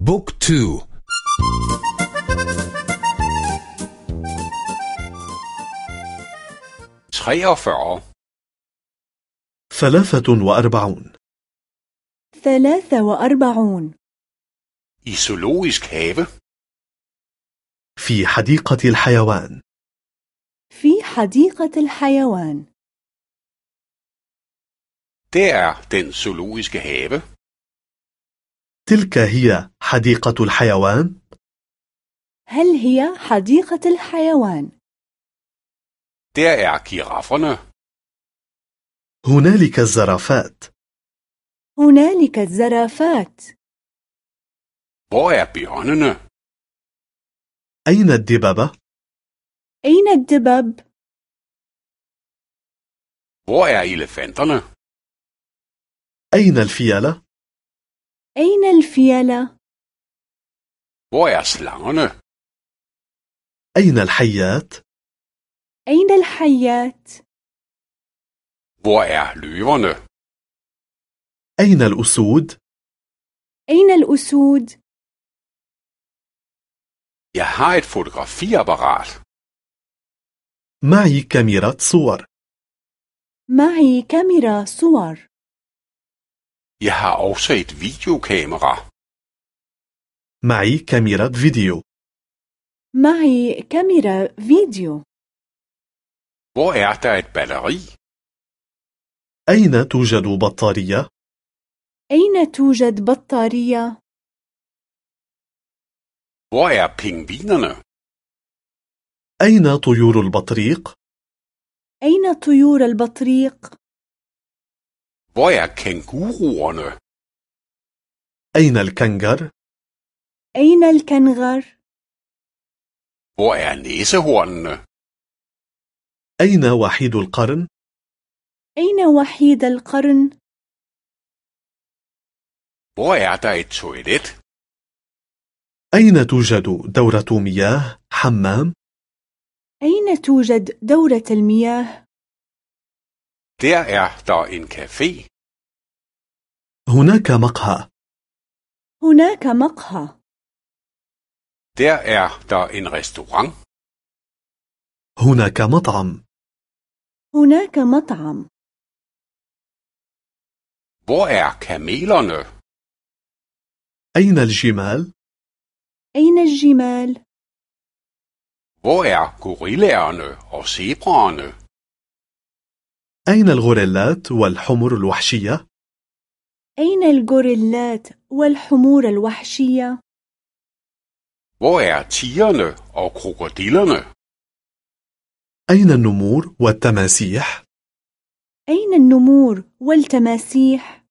بوك تو. ثلاثة وأربعون. ثلاثة وأربعون. I zoologisk have. في حديقة الحيوان. في حديقة الحيوان. Det er den zoologiske have. تلك هي حديقة الحيوان هل هي حديقة الحيوان؟ Der er girafferne. هنالك الزرافات هنالك الزرافات Hvor er bjørnene? أين الدببة؟ أين الدبب؟ Hvor er elefanterne? أين الفيلة؟ أين الفيلة؟ Hvor er slangerne? أين الحيات؟ أين الحيات؟ Hvor er løverne? أين الأسود؟ أين الأسود؟ Jeg har et fotografiapparat. معي كاميرا صور معي كاميرا صور Jeg har også et videokamera. معي كاميرا فيديو معي كاميرا فيديو Hvor er der et batteri? أين توجد بطارية؟ أين توجد بطارية؟ Hvor er pingvinerne? أين طيور البطريق؟ أين طيور البطريق؟ Hvor er kænguruerne? أين الكنغر؟ أين الكنغر؟ Hvor er næsehornene? أين وحيد القرن؟ أين وحيد القرن؟ Hvor er der et toilet? أين توجد دورة مياه؟ حمام؟ أين توجد دورة المياه؟ Der er der en café. هناك مقهى هناك مقهى Der er der en restaurant. هناك مطعم هناك مطعم Hvor er kamelerne? أين الجمال؟ أين الجمال؟ Hvor er gorillaerne og zebraerne? أين الغوريلات والحمر الوحشية؟ أين الغوريلات والحمور الوحشية؟ Hvor er tigerne og krokodillerne? أين النمور والتماسيح؟ أين النمور والتماسيح؟